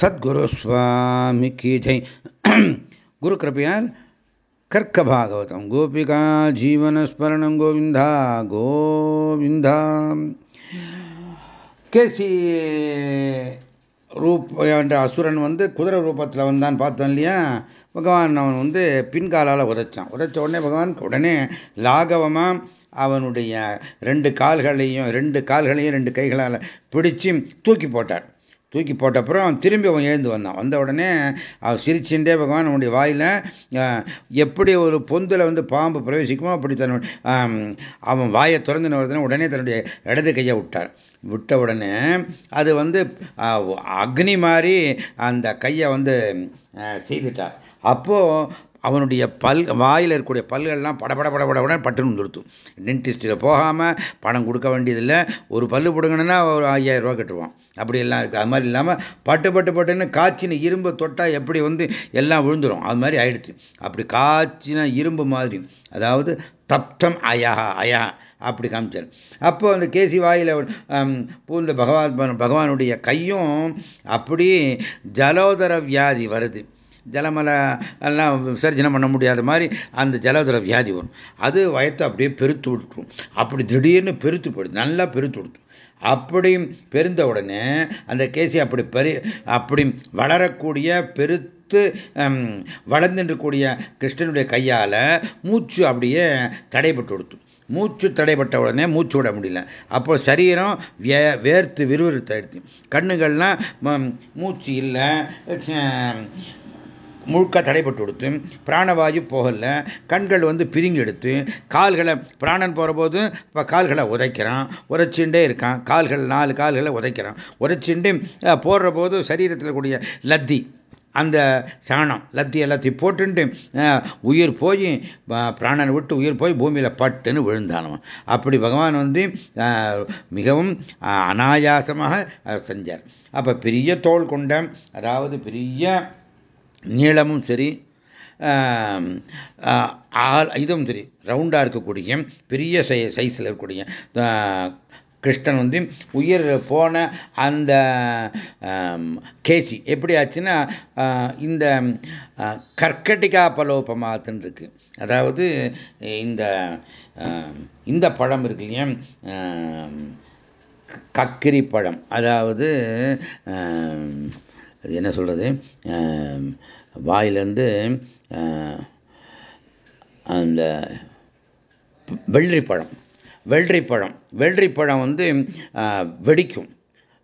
சத்குரு சுவாமி கி ஜெய். குரு கிருப்பையால் கர்க்க பாகவதம். கோபிகா ஜீவனஸ்மரணம் கோவிந்தா கோவிந்தா. கேசி ரூப் என்ற அசுரன் வந்து குதிரை ரூபத்தில் வந்தான் பார்த்தோம் இல்லையா? பகவான் அவன் வந்து பின்காலால் உதைச்சான். உதைச்ச உடனே பகவான் உடனே லாகவமாக அவனுடைய ரெண்டு கால்களையும் ரெண்டு கால்களையும் ரெண்டு கைகளால் பிடிச்சி தூக்கி போட்டார். தூக்கி போட்ட அப்புறம் திரும்பி அவன் எழுந்து வந்தான். வந்த உடனே அவன் சிரிச்சுட்டே பகவான் அவனுடைய வாயில் எப்படி ஒரு பொந்தில் வந்து பாம்பு பிரவேசிக்குமோ அப்படி தன் அவன் வாயை திறந்து வருதுன்னு உடனே தன்னுடைய இடது கையை விட்டார். விட்ட உடனே அது வந்து அக்னி மாதிரி அந்த கையை வந்து செய்துட்டார். அப்போது அவனுடைய பல் வாயில் இருக்கக்கூடிய பல்கள்லாம் படபட படபட உடனே பட்டுன்னு நிறுத்தும் டென்டிஸ்ட்டில் போகாமல் பணம் கொடுக்க வேண்டியதில்லை. ஒரு பல்லு பிடுங்கணுன்னா ஒரு ஐயாயிரம் ரூபா கட்டுவான். அப்படி எல்லாம் இருக்குது அது மாதிரி இல்லாமல் பட்டு பட்டு பட்டுன்னு காய்ச்சின இரும்பு தொட்டால் எப்படி வந்து எல்லாம் விழுந்துடும் அது மாதிரி ஆயிடுச்சு. அப்படி காய்ச்சின இரும்பு மாதிரி. அதாவது தப்தம் அயா அயா அப்படி காமிச்சார். அப்போ அந்த கேசி வாயில் பூந்த பகவான் பகவானுடைய கையும் அப்படி ஜலோதர வியாதி வருது. ஜலமலை எல்லாம் விசர்ஜனம் பண்ண முடியாத மாதிரி அந்த ஜலதுர வியாதி வரும். அது வயத்தை அப்படியே பெருத்து விட்டுரும். அப்படி திடீர்னு பெருத்து போயிடுது. நல்லா பெருத்து விடுத்து அப்படி பெருந்த உடனே அந்த கேசி அப்படி பெரு அப்படி வளரக்கூடிய பெருத்து வளர்ந்துருக்கூடிய கிருஷ்ணனுடைய கையால் மூச்சு அப்படியே தடைபட்டு கொடுத்து மூச்சு தடைப்பட்ட உடனே மூச்சு விட முடியல. அப்போ சரீரம் வே வேர்த்து விறுவிறுத்து எடுத்து கண்ணுகள்லாம் மூச்சு இல்லை முழுக்க தடைப்பட்டு கொடுத்து பிராணவாயு போகல கண்கள் வந்து பிரிங்கி எடுத்து கால்களை பிராணன் போகிறபோது இப்போ கால்களை உதைக்கிறான் உரைச்சுண்டே இருக்கான் கால்கள் நாலு கால்களை உதைக்கிறான். உரைச்சுண்டு போடுற போது சரீரத்தில் கூடிய லத்தி அந்த சாணம் லத்தி எல்லாத்தையும் போட்டுண்டு உயிர் போய் பிராணனை விட்டு உயிர் போய் பூமியில் பட்டுன்னு விழுந்தானவன் அப்படி பகவான் வந்து மிகவும் அனாயாசமாக செஞ்சார். அப்போ பெரிய தோல் கொண்ட அதாவது பெரிய நீளமும் சரி ஆள் இதுவும் சரி ரவுண்டாக இருக்கக்கூடிய பெரிய சை சைஸில் இருக்கக்கூடிய கிருஷ்ணன் வந்து உயிர் போன அந்த கேசி எப்படி ஆச்சுன்னா இந்த கர்க்கட்டிகா பலோபமாத்துன்னு இருக்கு. அதாவது இந்த இந்த பழம் இருக்கு இல்லையா கக்கிரி பழம். அதாவது அது என்ன சொல்கிறது வாயிலேருந்து அந்த வெள்ளரி பழம் வெள்ளரி பழம் வெள்ளரி பழம் வந்து வெடிக்கும்.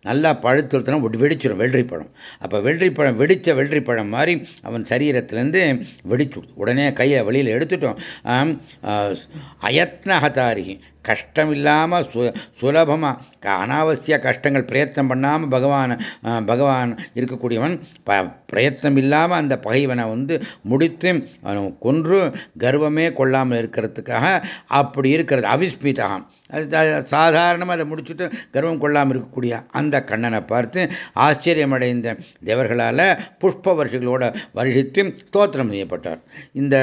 நல்லா பழுத்துனா வெடிச்சிடும் வெள்ளரி பழம் அப்போ வெள்ளரி பழம் வெடித்த வெள்ளரி பழம் மாதிரி அவன் சரீரத்திலேருந்து வெடிச்சு உடனே கையை வெளியில் எடுத்துட்டோம். அயத்னஹதாரி கஷ்டம் இல்லாமல் சு சுலபமாக அனாவசிய கஷ்டங்கள் பிரயத்தனம் பண்ணாமல் பகவான் பகவான் இருக்கக்கூடியவன் ப பிரயத்னம் இல்லாமல் அந்த பகைவனை வந்து முடித்து கொன்று கர்வமே கொள்ளாமல் இருக்கிறதுக்காக அப்படி இருக்கிறது அவிஸ்மிதகம் அது சாதாரணமாக அதை முடிச்சுட்டு கர்வம் கொள்ளாமல் இருக்கக்கூடிய அந்த கண்ணனை பார்த்து ஆச்சரியமடைந்த தேவர்களால் புஷ்ப வருஷங்களோட வருஷித்து ஸ்தோத்திரம் செய்யப்பட்டார் இந்த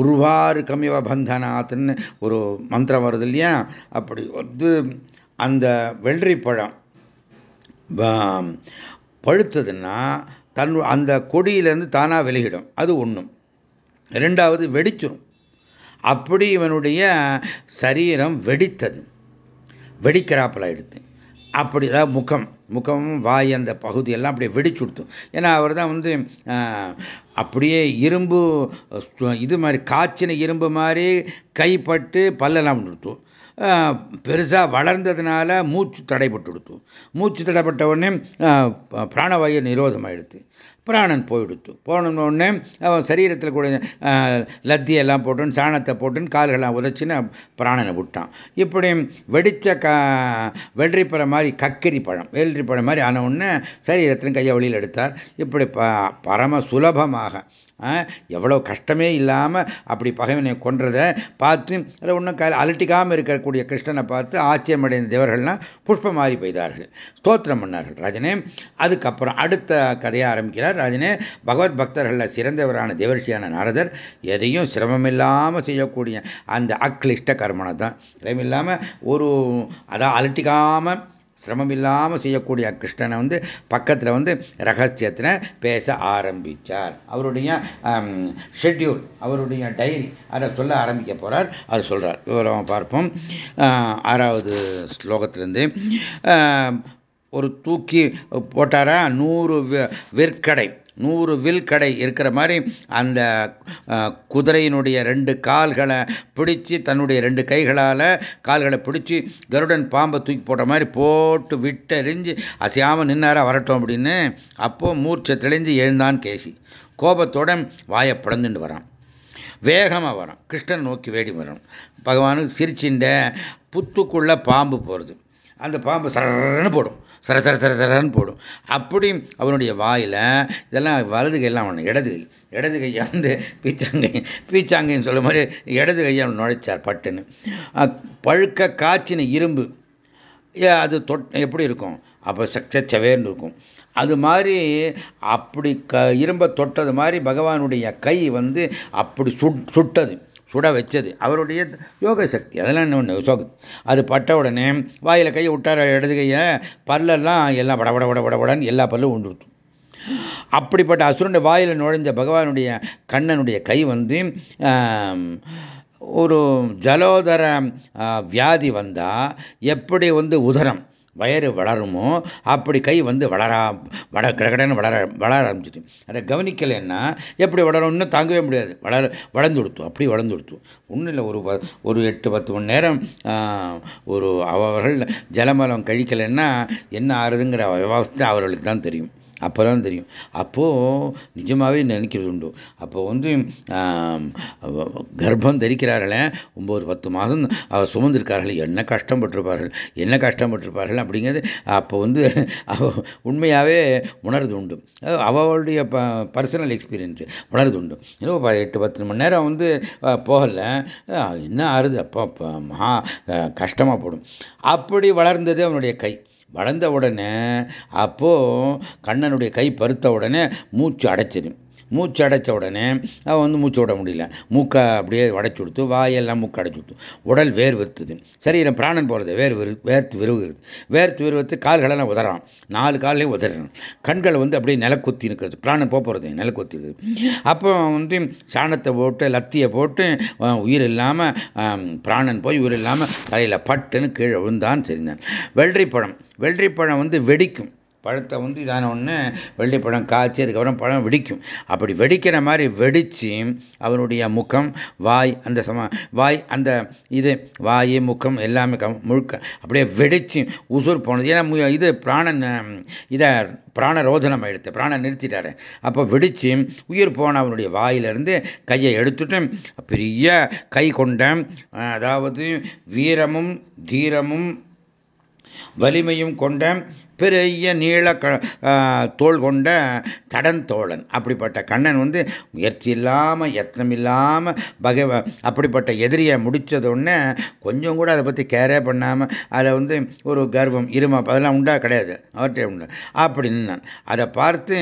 உருவாறு கமிவ பந்தனாத்துன்னு ஒரு மந்திரம் வருது இல்லையா? அப்படி வந்து அந்த வெள்ளரி பழம் பழுத்ததுன்னா தன் அந்த கொடியிலேருந்து தானாக விலகிடும் அது ஒன்றும் ரெண்டாவது வெடிச்சிடும் அப்படி இவனுடைய சரீரம் வெடித்தது. வெடிக்கிறாப்பில் எடுத்தேன். அப்படி தான் முகம் முகமும் வாய் அந்த பகுதியெல்லாம் அப்படியே வெடிச்சு கொடுத்தோம் ஏன்னா அவர் தான் வந்து அப்படியே இரும்பு இது மாதிரி காய்ச்சின இரும்பு மாதிரி கைப்பட்டு பல்லெல்லாம் நிறுத்தும் பெருசாக வளர்ந்ததுனால மூச்சு தடைப்பட்டு கொடுத்து மூச்சு தடைப்பட்ட உடனே பிராணவாயு நிரோதமாகிடுது பிராணன் போயிடுத்து. போன உடனே அவன் சரீரத்தில் கூட லத்தியெல்லாம் போட்டுன்னு சாணத்தை போட்டுன்னு கால்கள்லாம் உதச்சின்னு பிராணனை விட்டான். இப்படி வெடித்த க வெள்ளரி பழம் மாதிரி கக்கரி பழம் வெள்ளரி பழம் மாதிரி ஆன உடனே சரீரத்தின் கையை வழியில் எடுத்தார். இப்படி ப பரம சுலபமாக எவ்வளோ கஷ்டமே இல்லாமல் அப்படி பகைவனை கொன்றதை பார்த்து அதை ஒன்றும் க அலட்டிக்காமல் இருக்கக்கூடிய கிருஷ்ணனை பார்த்து ஆச்சரியமடைந்த தேவர்கள்லாம் புஷ்பம் மாறி பெய்தார்கள். ஸ்தோத்திரம் பண்ணார்கள் ராஜனே. அதுக்கப்புறம் அடுத்த கதையை ஆரம்பிக்கிறார் ராஜனே. பகவத் பக்தர்களில் சிறந்தவரான தேவர்ஷியான நாரதர் எதையும் சிரமமில்லாமல் செய்யக்கூடிய அந்த அக்லிஷ்ட கர்மனை தான் சிரமமில்லாமல் ஒரு அதான் அலட்டிக்காமல் சிரமம் இல்லாமல் செய்யக்கூடிய கிருஷ்ணனை வந்து பக்கத்தில் வந்து ரகசியத்தில் பேச ஆரம்பித்தார் அவருடைய ஷெட்யூல் அவருடைய டைரி அதை சொல்ல ஆரம்பிக்க போகிறார் அது சொல்கிறார் விவரம் பார்ப்போம். ஆறாவது ஸ்லோகத்திலேருந்து ஒரு தூக்கி போட்டாரா? நூறு விற்கடை. நூறு வில் கடை இருக்கிற மாதிரி அந்த குதிரையினுடைய ரெண்டு கால்களை பிடிச்சி தன்னுடைய ரெண்டு கைகளால் கால்களை பிடிச்சி கருடன் பாம்பை தூக்கி போட்ட மாதிரி போட்டு விட்டெறிஞ்சு அசையாமல் நின்னாரா வரட்டும் அப்படின்னு அப்போ மூர்ச்சை தெளிஞ்சு எழுந்தான் கேசி. கோபத்தோட வாயை பிளந்துட்டு வரான். வேகமாக வரான். கிருஷ்ணன் நோக்கி வேடி வரும் பகவானுக்கு சிரிச்சின்ற புத்துக்குள்ள பாம்பு போகிறது அந்த பாம்பு சரன்னு போடும். சர சர சர சரன்னு போடும். அப்படி அவனுடைய வாயில் இதெல்லாம் வலது கையெல்லாம் அவன் இடது கை. இடது கையை வந்து பீச்சாங்கை பீச்சாங்கைன்னு சொல்ல மாதிரி இடது கையை அவன் நுழைச்சார் பட்டுன்னு. பழுக்க காய்ச்சின இரும்பு. அது தொட் எப்படி இருக்கும்? அப்போ சச்சவேர்னு இருக்கும். அது மாதிரி அப்படி க இரும்பை தொட்டது மாதிரி பகவானுடைய கை வந்து அப்படி சுட் சுட்டது. சுட வச்சது. அவருடைய யோக சக்தி. அதெல்லாம் ஒன்று சோக. அது பட்ட உடனே வாயில் கையை விட்டார் இடது கையை. பல்லெல்லாம் எல்லாம் வட வட வட வடன்னு எல்லா பல்லும் உண்டுருத்தும் அப்படிப்பட்ட அசுரனுடைய வாயில் நுழைஞ்ச பகவானுடைய கண்ணனுடைய கை வந்து ஒரு ஜலோதர வியாதி வந்தால் எப்படி வந்து உதரம் வயறு வளருமோ அப்படி கை வந்து வளரா வள கடகடன்னு வளர வளர ஆரம்பிச்சிது. அதை கவனிக்கலைன்னா எப்படி வளரும்னு தாங்கவே முடியாது. வளர வளர்ந்து கொடுத்தோம் அப்படி வளர்ந்து கொடுத்தோம் ஒன்றும் இல்லை ஒரு ஒரு எட்டு பத்து மணி நேரம் ஒரு அவர்கள் ஜலமலம் கழிக்கலைன்னா என்ன ஆறுதுங்கிற விவசாயத்தை அவர்களுக்கு தான் தெரியும். அப்போ தான் தெரியும். அப்போது நிஜமாகவே நினைக்கிறது உண்டு. அப்போ வந்து கர்ப்பம் தரிக்கிறார்களே ஒம்பது பத்து மாதம் அவர் சுமந்திருக்கார்கள். என்ன கஷ்டப்பட்டிருப்பார்கள்? என்ன கஷ்டப்பட்டிருப்பார்கள் அப்படிங்கிறது அப்போ வந்து உண்மையாகவே உணர்றது உண்டு. அவளுடைய பர்சனல் எக்ஸ்பீரியன்ஸு உணர்றது உண்டு. இன்னும் எட்டு பத்து மணி நேரம் வந்து போகலை. என்ன ஆறுது? அப்போ மகா கஷ்டமாக போடும். அப்படி வளர்ந்தது அவனுடைய கை. வளர்ந்த உடனே அப்போது கண்ணனுடைய கை பருத்த உடனே மூச்சு அடைச்சது. மூச்சு அடைச்ச உடனே அவன் வந்து மூச்சு விட முடியல. மூக்கை அப்படியே உடைச்சு கொடுத்து வாயெல்லாம் மூக்கு அடைச்சு கொடுத்து. உடல் வேர் விருத்துது சரீரம் பிராணன் போகிறது வேர் விரு வேர்த்து விருவுகிறது. வேர்த்து விருவத்து கால்களெல்லாம் உதறான். நாலு காலையும் உதறணும். கண்கள் வந்து அப்படியே நிலக்குத்தி இருக்கிறது பிராணன் போக போகிறது நிலக்குத்தி இருக்குது அப்போ வந்து சாணத்தை போட்டு லத்தியை போட்டு உயிர் இல்லாமல் பிராணன் போய் உயிர் இல்லாமல் தலையில் பட்டுன்னு கீழே விழுந்தான். சரிந்தான் வெள்ளரிப்பழம். வெள்ளரிப்பழம் வந்து வெடிக்கும். பழத்தை வந்து இதான ஒன்று வெள்ளிப்பழம் காய்ச்சி அதுக்கப்புறம் பழம் வெடிக்கும். அப்படி வெடிக்கிற மாதிரி வெடித்து அவனுடைய முகம் வாய் அந்த சம வாய் அந்த இது வாய் முகம் எல்லாமே கம் முழுக்க அப்படியே வெடித்து உசுர் போனது. ஏன்னா இது பிராணன் இதை பிராண ரோதனம் எடுத்து பிராணம் நிறுத்திட்டாரு. அப்போ வெடித்து உயிர் போன அவனுடைய வாயிலிருந்து கையை எடுத்துட்டு பெரிய கை கொண்ட அதாவது வீரமும் தீரமும் வலிமையும் கொண்ட பெரிய நீள தோல் கொண்ட தடன் தோழன் அப்படிப்பட்ட கண்ணன் வந்து முயற்சி இல்லாமல் யத்னம் இல்லாமல் பகவ அப்படிப்பட்ட எதிரியை முடித்தது உடனே கொஞ்சம் கூட அதை பற்றி கேரே பண்ணாமல் அதை வந்து ஒரு கர்வம் இருமா அதெல்லாம் உண்டா கிடையாது. அவர்கிட்ட உண்டு. அப்படின்னு அதை பார்த்து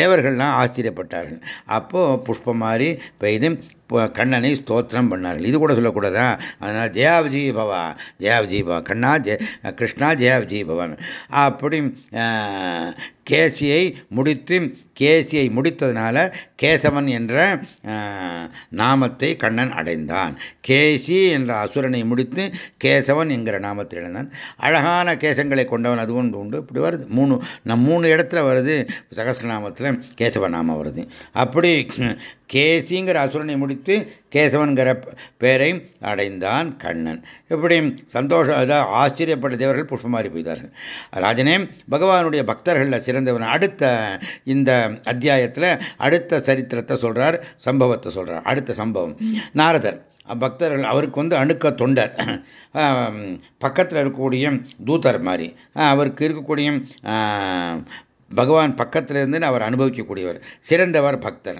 தேவர்கள்லாம் ஆச்சரியப்பட்டார்கள். அப்போது புஷ்பம் மாதிரி பெய்து கண்ணனை ஸ்தோத்திரம் பண்ணார்கள். இது கூட சொல்லக்கூடாதா? அதனால் ஜெயாவிஜி பவா ஜெயாவிஜி பவா கண்ணா ஜெய கிருஷ்ணா ஜெயாவிஜி பவன். அப்படி கேசியை முடித்து கேசியை முடித்ததுனால கேசவன் என்ற நாமத்தை கண்ணன் அடைந்தான். கேசி என்ற அசுரனை முடித்து கேசவன் என்கிற நாமத்தில் அடைந்தான் அழகான கேசங்களை கொண்டவன் அது ஒன்று உண்டு. இப்படி வருது. மூணு நம் மூணு இடத்துல வருது. சகசிரநாமத்தில் கேசவ நாமம் வருது. அப்படி கேசிங்கிற அசுரனை முடித்து கேசவன்கிற பேரை அடைந்தான் கண்ணன். இப்படி சந்தோஷம் அதாவது ஆச்சரியப்பட்ட தேவர்கள் புஷ்பமாரி போய்தார்கள் ராஜனே பகவானுடைய பக்தர்களில் சிறந்தவன். அடுத்த இந்த அத்தியாயத்தில் அடுத்த சரித்திரத்தை சொல்றார் சம்பவத்தை சொல்றார். அடுத்த சம்பவம். நாரதர் பக்தர்கள் அவருக்கு வந்து அணுக்க தொண்டர். பக்கத்தில் இருக்கக்கூடிய தூதர் மாதிரி. அவருக்கு இருக்கக்கூடிய பகவான் பக்கத்தில் இருந்து அவர் அனுபவிக்கக்கூடியவர். சிறந்தவர் பக்தர்.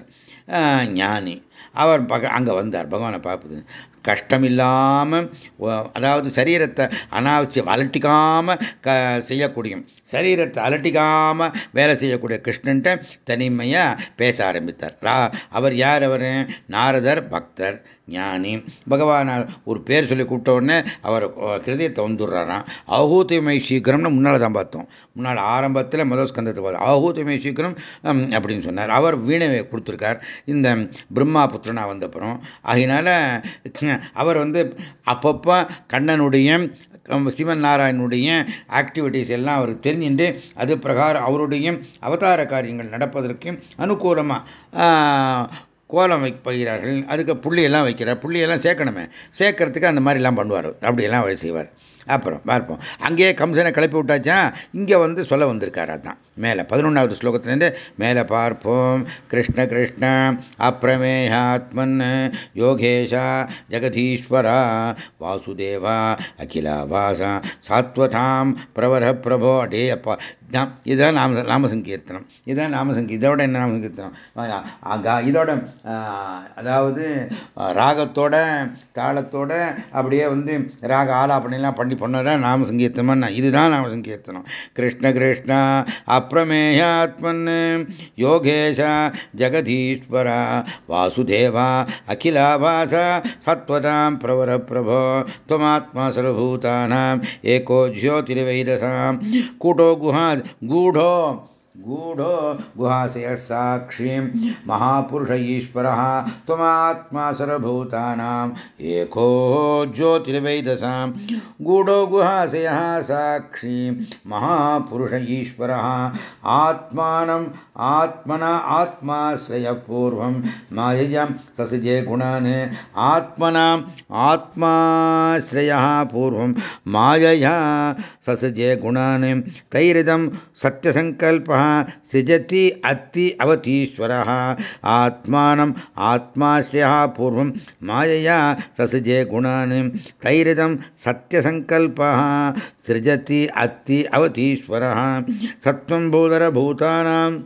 ஞானி. அவர் பக அங்கே வந்தார் பகவானை பார்ப்பது. கஷ்டம் இல்லாமல் அதாவது சரீரத்தை அனாவசியம் அலட்டிக்காமல் க செய்யக்கூடிய சரீரத்தை அலட்டிக்காமல் வேலை செய்யக்கூடிய கிருஷ்ணன்ட்ட தனிமையாக பேச ஆரம்பித்தார். ரா அவர் யார் அவர்? நாரதர் பக்தர் ஞானி. பகவான் ஒரு பேர் சொல்லி கூப்பிட்ட உடனே அவர் ஹிருதயத்தை வந்துடுறாராம். ஆகூத்திமை சீக்கிரம்னு முன்னால் தான் பார்த்தோம். முன்னால் ஆரம்பத்தில் முதல் ஸ்கந்தத்தை பார்த்தோம். ஆகூத்திமை சீக்கிரம் அப்படின்னு சொன்னார். அவர் வீணை கொடுத்துருக்கார். இந்த பிரம்மா புத்திரனா வந்தப்புறம். அதனால அவர் வந்து அப்பப்போ கண்ணனுடைய சிவன் நாராயணனுடைய ஆக்டிவிட்டிஸ் எல்லாம் அவருக்கு தெரிஞ்சுட்டு அது பிரகாரம் அவருடைய அவதார காரியங்கள் நடப்பதற்கு அனுகூலமாக கோலம் வைக்கிறார்கள் அதுக்கு புள்ளியெல்லாம் வைக்கிறார். புள்ளியெல்லாம் சேர்க்கணுமே. சேர்க்கறதுக்கு அந்த மாதிரிலாம் பண்ணுவார். அப்படியெல்லாம் அவர் செய்வார். அப்புறம் பார்ப்போம். அங்கேயே கம்சனை கிளப்பி விட்டாச்சா? இங்கே வந்து சொல்ல வந்திருக்காரு அதான். மேலே பதினொன்றாவது ஸ்லோகத்திலேருந்து மேலே பார்ப்போம். கிருஷ்ண கிருஷ்ண அப்பிரமேயாத்மன் யோகேஷா ஜெகதீஸ்வரா வாசுதேவா அகிலா வாசா சாத்வதாம் பிரவர பிரபோ அடே அப்பா இதுதான் நாம நாம சங்கீர்த்தனம். இதுதான் நாம சங்கீ இதோட என்ன நாம சங்கீர்த்தனம்? இதோட அதாவது ராகத்தோட தாளத்தோட அப்படியே வந்து ராக ஆலாபனைலாம் பண்ணி பண்ணதான் நாம சங்கீர்த்தனம் இதுதான் நாம சங்கீர்த்தனம் கிருஷ்ண கிருஷ்ணா அப்பிரமேயாத்மன் யோகேஷ ஜெகதீஸ்வர வாசுதேவா அகிலாவாச சத்வதாம் பிரவர பிரபோ त्वमात्मा सर्वभूतानाम् एको ज्योतिर्वैदसाम् कूटो गुहा गूढो गूढो गुहाशयः साक्षीं महापुरुष ईश्वरः त्वमात्मा सर्वभूतानाम् एको ज्योतिर्वैदसां गूढो गुहाशयः साक्षी महापुरुष ईश्वरः आत्मानम् आत्मना आत्माश्रय आत्माश्रयपूर्वं माययां ससजे गुणान् आत्मनाम् आत्माश्रयः पूर्वं मायया ससजे गुणान् तैरिदं सत्यसङ्कल्पः सृजति अति अवतीश्वरः आत्मानम् आत्माश्रयः पूर्वं मायया ससजे गुणान् तैरिदं सत्यसङ्कल्पः सृजति अति अवतीश्वरः सत्त्वं भूधरभूतानाम्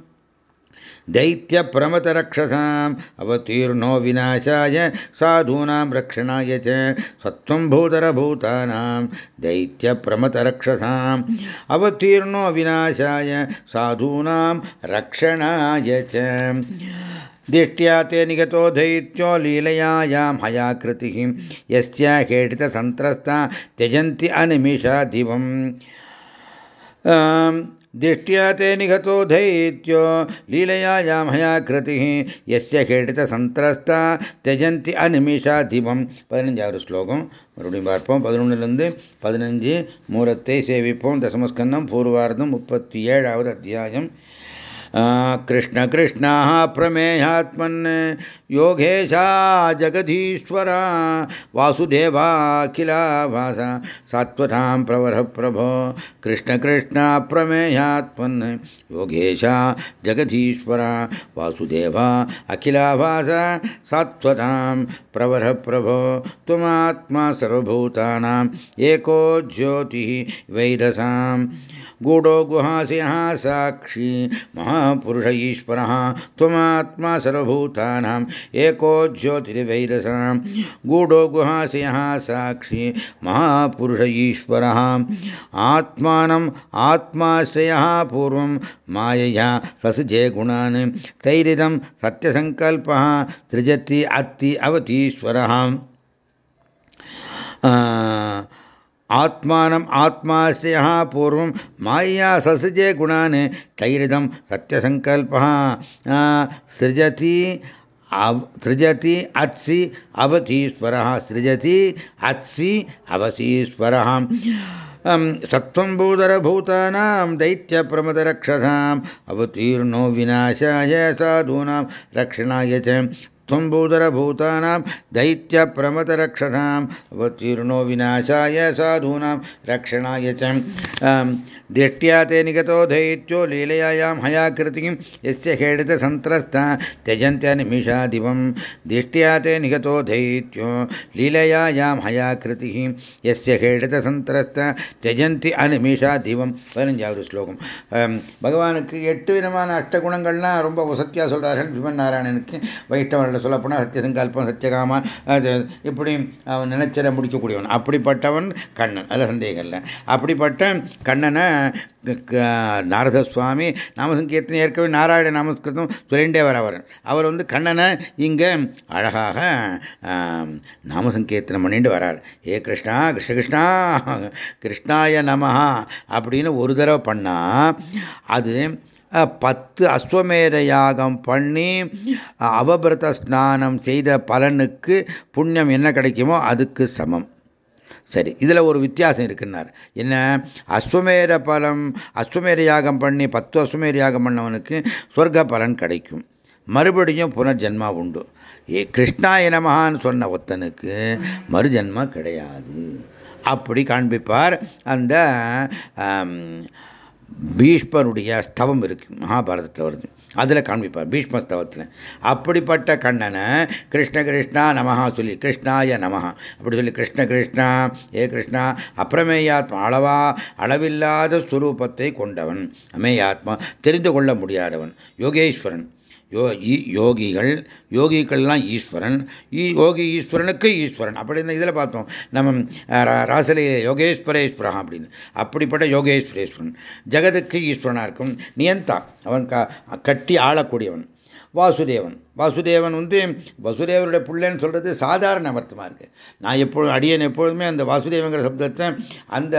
दैत्यप्रमतरक्षसाम् अवतीर्णो विनाशाय साधूनां रक्षणाय च, सत्त्वं भूतरभूतानां दैत्यप्रमतरक्षसाम् अवतीर्णो विनाशाय साधूनां रक्षणाय च। दिष्ट्या ते निगतो दैत्यो लीलयायां हयाकृतिः यस्य हेटितसन्त्रस्ता त्यजन्ति अनिमिषा दिवम् दिष्ट्या ते निगतो दैत्यो लीलयायां हयाकृतिः यस्य खेटितसन्त्रस्ता त्यजन्ति அனிமிஷா தீபம் பதினஞ்சாவது ஸ்லோகம் மறுபடியும் பார்ப்போம் பதினொன்றுலேருந்து பதினஞ்சு மூலத்தை சேவிப்போம் தசமஸ்கந்தம் பூர்வார்த்தம் முப்பத்தி ஏழாவது அத்தியாயம் कृष्ण कृष्णाः प्रमेयात्मन् योगेशा, जगदीश्वरा वासुदेवाखिला भासा सात्वतां प्रवरः प्रभो कृष्ण कृष्ण प्रमेयात्मन् योगेशा, जगदीश्वरा, वासुदेवा अखिला भासा सात्वतां प्रवरः प्रभो त्वमात्मा सर्वभूतानाम् एको ज्योतिः, वैदसाम्। गूढो गुहासिंह साक्षी महापुरुष ईश्वरः त्वमात्मा सर्वभूतानाम् एको ज्योतिर्वैरसां गूढो गुहासिंह साक्षी महापुरुष ईश्वरः आत्मानम् आत्माश्रयः पूर्वं मायया ससजे गुणान् तैरिदं सत्यसङ्कल्पः सृजति अत्ति अवतीश्वरः। आत्मानम् आत्माश्रयः पूर्वं मायया ससजे गुणान् तैरिदं सत्यसङ्कल्पः सृजति सृजति अत्सि अवतीश्वरः सृजति अत्सि अवसीश्वरः सत्त्वं भूधरभूतानां दैत्यप्रमदरक्षसाम् अवतीर्णो विनाशाय साधूनां रक्षणाय च त्वम्बूदरभूतानां दैत्यप्रमतरक्षसाम् अवतीर्णो विनाशाय साधूनां रक्षणाय च दृष्ट्या ते निगतो दैत्यो लीलयायां हयाकृतिं यस्य खेडितसन्त्रस्ता त्यजन्त्यनिमिषादिवं दृष्ट्या ते निगतो दैत्यो लीलयायां हयाकृतिः यस्य खेडितसन्त्रस्ता त्यजन्ति அனிமிஷாதிவம் பதினஞ்சாவது ஸ்லோகம் பகவானுக்கு எட்டு விதமான அஷ்டகுணங்கள்லாம் ரொம்ப வசத்தியாக சொல்கிறார்கள் விமன் நாராயணனுக்கு வைஷ்ணவர்கள் சொல்லப்போனால் சத்தியசங்கல்பம் சத்தியகாமா இப்படி அவன் நினைச்சதை முடிக்கக்கூடியவன். அப்படிப்பட்டவன் கண்ணன். அதில் சந்தேகம் இல்லை. அப்படிப்பட்ட கண்ணனை நாரத சுவாமி நாமசங்கீர்த்தனை ஏற்கனவே நாராயண நாமஸ்கிருதம் சொல்லிண்டே வரவர் அவர் வந்து கண்ணனை இங்கே அழகாக நாமசங்கீர்த்தனம் பண்ணிட்டு வரார். ஏ கிருஷ்ணா கிருஷ்ண கிருஷ்ணா கிருஷ்ணாய நமஹா அப்படின்னு ஒரு தடவை பண்ணால் அது பத்து அஸ்வமேத யாகம் பண்ணி அவபிரத ஸ்நானம் செய்த பலனுக்கு புண்ணியம் என்ன கிடைக்குமோ அதுக்கு சமம். சரி இதில் ஒரு வித்தியாசம் இருக்குன்னார். என்ன? அஸ்வமேத பலம் அஸ்வமேத யாகம் பண்ணி பத்து அஸ்வமேத யாகம் பண்ணவனுக்கு சொர்க்க பலன் கிடைக்கும். மறுபடியும் புனர்ஜென்மா உண்டு. ஏ கிருஷ்ணாயனமகான்னு சொன்ன ஒத்தனுக்கு மறுஜென்மா கிடையாது. அப்படி காண்பிப்பார் அந்த பீஷ்மனுடைய ஸ்தவம் இருக்கு மகாபாரதத்தில் வருது. அதில் காண்பிப்பார் பீஷ்ம ஸ்தவத்தில். அப்படிப்பட்ட கண்ணனை கிருஷ்ண கிருஷ்ணா நமஹா சொல்லி கிருஷ்ணாய நமஹா. அப்படி சொல்லி கிருஷ்ண கிருஷ்ணா ஏ கிருஷ்ணா அப்பிரமேயாத்மா அளவா அளவில்லாத ஸ்வரூபத்தை கொண்டவன். அமேயாத்மா தெரிந்து கொள்ள முடியாதவன். யோகேஸ்வரன். யோ யோகிகள் யோகிகள்லாம் ஈஸ்வரன். யோகி ஈஸ்வரனுக்கு ஈஸ்வரன். அப்படின்னு இதில் பார்த்தோம். நம்ம ராசலே யோகேஸ்வரேஸ்வரா அப்படின்னு. அப்படிப்பட்ட யோகேஸ்வரேஸ்வரன். ஜெகதுக்கு ஈஸ்வரனாக இருக்கும். நியந்தா அவன் கட்டி ஆளக்கூடியவன். வாசுதேவன். வாசுதேவன் வந்து வசுதேவருடைய பிள்ளைன்னு சொல்கிறது சாதாரண அர்த்தமாக இருக்குது நான் எப்பொழுதும் அடியன் எப்பொழுதுமே அந்த வாசுதேவங்கிற சப்தத்தை அந்த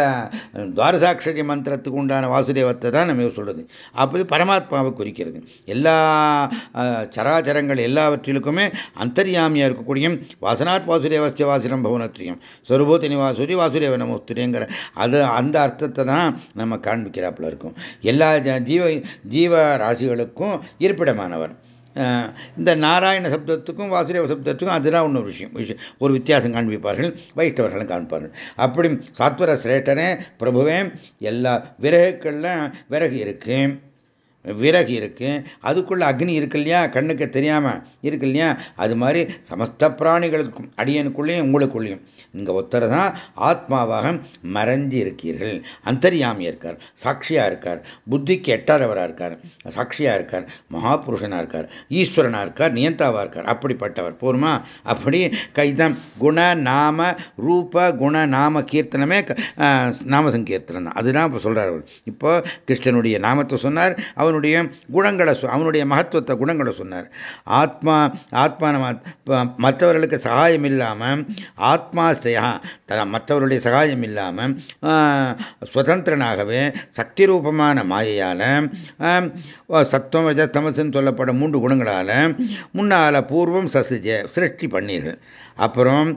துவாரசாட்சரி மந்திரத்துக்கு உண்டான வாசுதேவத்தை தான் நம்ம சொல்றது. அப்படி பரமாத்மாவை குறிக்கிறது. எல்லா சராச்சரங்கள் எல்லாவற்றிலுக்குமே அந்தர்யாமியாக இருக்கக்கூடிய வாசனாத் வாசுதேவஸ்திய வாசனம் பவனத்திரியம் சொருபூத்தி நிவாசுரி வாசுதேவ நமஸ்துரியங்கிற அது அந்த அர்த்தத்தை தான் நம்ம காண்பிக்கிறாப்புல இருக்கும். எல்லா ஜீவ ஜீவ ராசிகளுக்கும் இருப்பிடமானவர். இந்த நாராயண சப்தத்துக்கும் வாசுதேவ சப்தத்துக்கும் அதுதான் இன்னொரு விஷயம். விஷயம். ஒரு வித்தியாசம் காண்பிப்பார்கள். வைஷ்ணவர்களும் காண்பார்கள். அப்படி சாத்வர சிரேட்டனே பிரபுவே எல்லா விறகுக்கள்லாம் விறகு இருக்குது விறகு இருக்குது அதுக்குள்ளே அக்னி இருக்கு இல்லையா? கண்ணுக்கு தெரியாமல் இருக்கு இல்லையா? அது மாதிரி சமஸ்த பிராணிகளுக்கும் அடியனுக்குள்ளேயும் உங்களுக்குள்ளேயும். நீங்கள் ஒத்தர் தான் ஆத்மாவாக மறைஞ்சு இருக்கீர்கள் அந்தரியாமி இருக்கார் சாட்சியாக இருக்கார் புத்திக்கு எட்டாரவராக இருக்கார் சாட்சியாக இருக்கார் மகாபுருஷனா இருக்கார் ஈஸ்வரனா இருக்கார் நியந்தாவாக இருக்கார். அப்படிப்பட்டவர் போருமா? அப்படி கைதான் குண நாம ரூப குண நாம கீர்த்தனமே நாம சங்கீர்த்தனம் தான். அதுதான் இப்போ சொல்கிறார் அவர். இப்போ கிருஷ்ணனுடைய நாமத்தை சொன்னார் அவனுடைய அவனுடைய குணங்களை அவனுடைய மகத்துவத்தை குணங்களை சொன்னார். ஆத்மா ஆத்மா மற்றவர்களுக்கு சகாயம் இல்லாமல் ஆத்மா மற்றவருடைய சகாயம் இல்லாமல் சுதந்திரனாகவே சக்தி ரூபமான மாயையால் சத்துவம் ரஜத்தமசுன்னு சொல்லப்படும் மூன்று குணங்களால் முன்னால் பூர்வம் சசிஜ சிருஷ்டி பண்ணீர்கள். அப்புறம்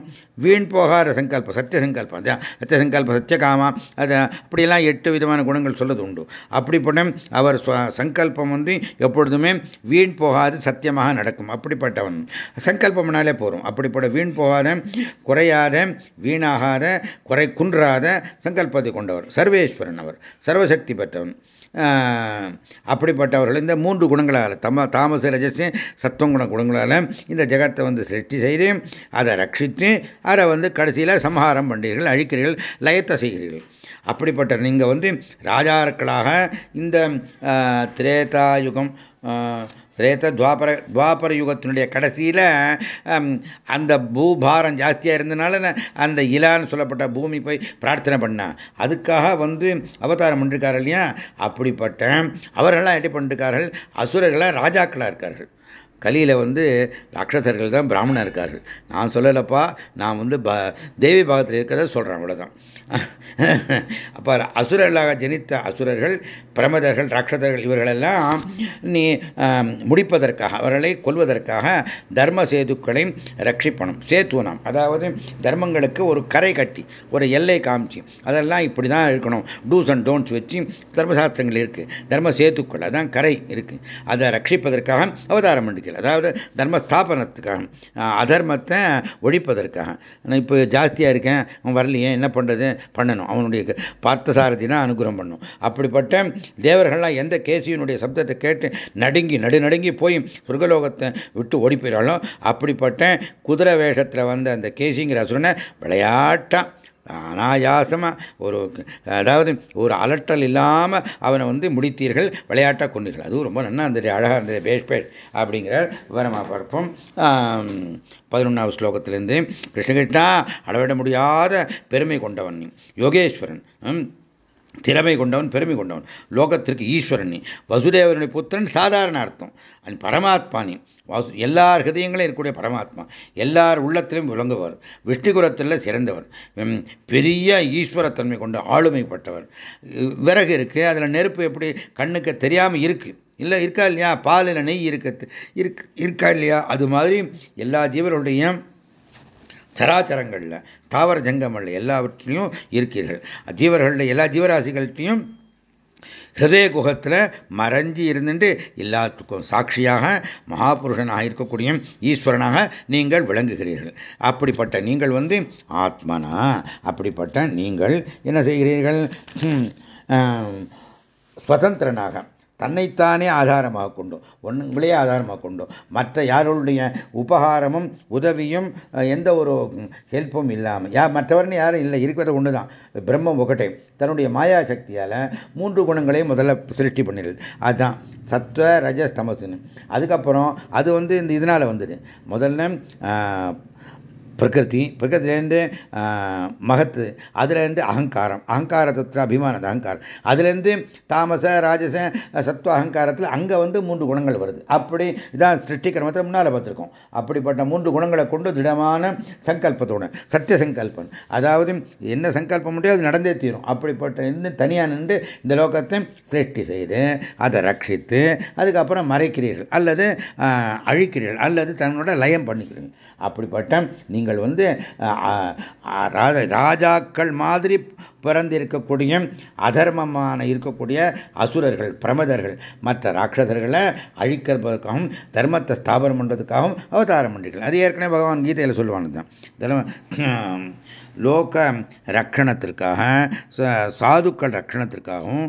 வீண் போகாத சங்கல்பம் சத்திய சங்கல்பம் அதான் சத்திய சங்கல்பம் சத்தியகாமா அது அப்படியெல்லாம் எட்டு விதமான குணங்கள் சொல்றது உண்டு. அப்படிப்பட்ட அவர் சங்கல்பம் வந்து எப்பொழுதுமே வீண் போகாது சத்தியமாக நடக்கும். அப்படிப்பட்டவன். சங்கல்பம்னாலே போகிறோம் அப்படிப்பட்ட வீண் போகாத குறையாத வீணாகாத குறை குன்றாத சங்கல்பத்தை கொண்டவர். சர்வேஸ்வரன் அவர். சர்வசக்தி பெற்றவன். அப்படிப்பட்டவர்கள் இந்த மூன்று குணங்களால் தம தாமச ரஜசி சத்துவங்குண குணங்களால் இந்த ஜெகத்தை வந்து சிருஷ்டி செய்து அதை ரட்சித்து அதை வந்து கடைசியில் சம்ஹாரம் பண்ணுறீர்கள் அழிக்கிறீர்கள் லயத்தை செய்கிறீர்கள். அப்படிப்பட்ட நீங்கள் வந்து ராஜாக்களாக இந்த திரேதா யுகம் திரேத துவாபர துவாபர யுகத்தினுடைய கடைசியில் அந்த பூபாரம் ஜாஸ்தியாக இருந்தனால அந்த இலான்னு சொல்லப்பட்ட பூமி போய் பிரார்த்தனை பண்ணான் அதுக்காக வந்து அவதாரம் பண்ணிருக்காரு இல்லையா? அப்படிப்பட்ட அவர்கள்லாம் எப்படி பண்ணிருக்கார்கள்? அசுரர்களாக ராஜாக்களாக இருக்கார்கள். கலியில் வந்து ராட்சசர்கள் தான் பிராமணர் இருக்கார்கள். நான் சொல்லலப்பா நான் வந்து ப தேவி பாகத்தில் இருக்கிறத சொல்கிறேன் அவ்வளோதான் அப்போ அசுரர்களாக ஜனித்த அசுரர்கள் பிரமதர்கள் ராட்சதர்கள் இவர்களெல்லாம் நீ முடிப்பதற்காக அவர்களை கொல்வதற்காக தர்ம சேதுக்களை ரட்சிப்பணும் சேத்துவனம் அதாவது தர்மங்களுக்கு ஒரு கரை கட்டி ஒரு எல்லை காமிச்சு அதெல்லாம் இப்படி தான் இருக்கணும். டூஸ் அண்ட் டோன்ட்ஸ் வச்சு தர்மசாஸ்திரங்கள் இருக்குது தர்ம சேத்துக்கள் அதான் கரை இருக்குது அதை ரட்சிப்பதற்காக அவதாரம் பண்ணிக்கல அதாவது தர்ம ஸ்தாபனத்துக்காக அதர்மத்தை ஒழிப்பதற்காக. இப்போ ஜாஸ்தியாக இருக்கேன் வரலையே என்ன பண்ணுறது பண்ணணும். அவனுடைய பார்த்தசாரதினா அனுகிரகம் பண்ணும். அப்படிப்பட்ட தேவர்கள்லாம் எந்த கேசியனுடைய சப்தத்தை கேட்டு நடுங்கி நடு நடுங்கி போய் சுர்கலோகத்தை விட்டு ஓடி போயிடாலும் அப்படிப்பட்ட குதிரை வேஷத்தில் வந்த அந்த கேசிங்கிற அசுரனை விளையாட்டான். அனாயாசமாக ஒரு அதாவது ஒரு அலட்டல் இல்லாமல் அவனை வந்து முடித்தீர்கள் விளையாட்டாக கொண்டீர்கள். அதுவும் ரொம்ப நல்லா இருந்தது அழகாக இருந்தது பேஷ் பேஷ் அப்படிங்கிற விவரமாக பார்ப்போம். பதினொன்றாவது ஸ்லோகத்திலேருந்து கிருஷ்ணகிருஷ்ணா அளவிட முடியாத பெருமை கொண்டவன் யோகேஸ்வரன். திறமை கொண்டவன் பெருமை கொண்டவன். லோகத்திற்கு ஈஸ்வரன் வசுதேவனுடைய புத்திரன் சாதாரண அர்த்தம். அண்ட் பரமாத்மா நீ எல்லார் ஹிருதயங்களும் இருக்கக்கூடிய பரமாத்மா எல்லார் உள்ளத்திலும் விளங்குவர் விஷ்ணுகுலத்தில் சிறந்தவர். பெரிய ஈஸ்வரத்தன்மை கொண்டு ஆளுமைப்பட்டவர். விறகு இருக்குது அதில் நெருப்பு எப்படி கண்ணுக்கு தெரியாமல் இருக்குது இல்லை இருக்கா இல்லையா? பாலில் நெய் இருக்க இருக்கு இருக்கா இல்லையா? அது மாதிரி எல்லா ஜீவர்களுடைய சராச்சரங்களில் தாவர ஜங்கமல்ல எல்லாவற்றிலையும் இருக்கீர்கள். ஜீவர்களில் எல்லா ஜீவராசிகள்கிட்டையும் ஹிருதய குகத்தில் மறைஞ்சி இருந்துட்டு எல்லாத்துக்கும் சாட்சியாக மகாபுருஷனாக இருக்கக்கூடிய ஈஸ்வரனாக நீங்கள் விளங்குகிறீர்கள். அப்படிப்பட்ட நீங்கள் வந்து ஆத்மனா? அப்படிப்பட்ட நீங்கள் என்ன செய்கிறீர்கள்? சுதந்திரனாக தன்னைத்தானே ஆதாரமாக கொண்டு ஒன்றுங்களே ஆதாரமாக கொண்டும். மற்ற யாருடைய உபகாரமும் உதவியும் எந்த ஒரு ஹெல்ப்பும் இல்லாமல் யா மற்றவர்னு யாரும் இல்லை. இருக்கிறது ஒன்று தான் பிரம்மம் ஒகட்டை. தன்னுடைய மாயா சக்தியால் மூன்று குணங்களையும் முதல்ல சிருஷ்டி பண்ணிடுது அதுதான் சத்வ ரஜ தமசுன்னு அதுக்கப்புறம் அது வந்து இந்த இதனால் வந்தது. முதல்ல பிரகிருதி பிரகிருத்திலேருந்து மகத்து அதுலேருந்து அகங்காரம். அகங்காரத்தில் அபிமானது அகங்காரம். அதுலேருந்து தாமச ராஜச சத்துவ அகங்காரத்தில் அங்கே வந்து மூன்று குணங்கள் வருது. அப்படி இதான் சிருஷ்டிக்கிரமத்தில் முன்னால் பார்த்துருக்கோம். அப்படிப்பட்ட மூன்று குணங்களை கொண்டு திடமான சங்கல்பத்தோட சத்திய சங்கல்பம். அதாவது என்ன சங்கல்பம் முடியும் அது நடந்தே தீரும். அப்படிப்பட்ட இருந்து தனியாக நின்று இந்த லோகத்தை சிருஷ்டி செய்து அதை ரட்சித்து அதுக்கப்புறம் மறைக்கிறீர்கள் அல்லது அழிக்கிறீர்கள் அல்லது தன்னோட லயம் பண்ணிக்கிறீர்கள். அப்படிப்பட்ட நீங்கள் வந்து ராஜாக்கள் மாதிரி பிறந்திருக்கக்கூடிய அதர்மமான இருக்கக்கூடிய அசுரர்கள் பிரமதர்கள் மற்ற ராட்சதர்களை அழிக்கிறதுக்காகவும் தர்மத்தை ஸ்தாபனம் பண்ணுறதுக்காகவும் அவதாரம் பண்ணுறீர்கள் அது ஏற்கனவே பகவான் கீதையில் சொல்லுவானது தான் லோக ரட்சணத்திற்காக சாதுக்கள் ரட்சணத்திற்காகவும்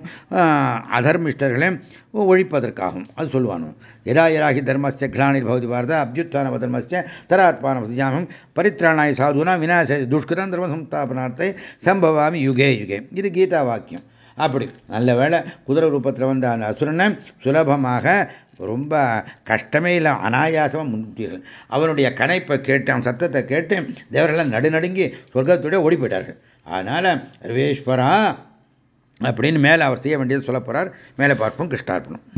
அதர்மிஷ்டர்களை ஒழிப்பதற்காகவும். அது சொல்லுவானோ எதா எராகி தர்மஸ்ய கிளானிர் பகுதி பாரத அபியுத்தான தர்மஸ்ய தராத்மான ஜாமம் பரித்ராணாய சாதுனா விநாச துஷ்கிருதம் தர்ம சம்ஸ்தாபனார்த்தை சம்பவாமி யுகே யுகே. இது கீதா வாக்கியம். அப்படி. நல்ல வேலை குதிரை ரூபத்தில் வந்த அந்த அசுரனை சுலபமாக ரொம்ப கஷ்டமே இல்லை அனாயாசமாக முன்னிட்டீர்கள் அவனுடைய கணைப்பை கேட்டு அவன் சத்தத்தை கேட்டு தேவரெல்லாம் நடுநடுங்கி சொர்க்கத்தோட ஓடி போயிட்டார்கள். அதனால் ரவேஸ்வரா அப்படின்னு மேலே அவர் செய்ய வேண்டியது சொல்ல போகிறார் மேலே பார்ப்போம் கிருஷ்ணார்ப்பணம்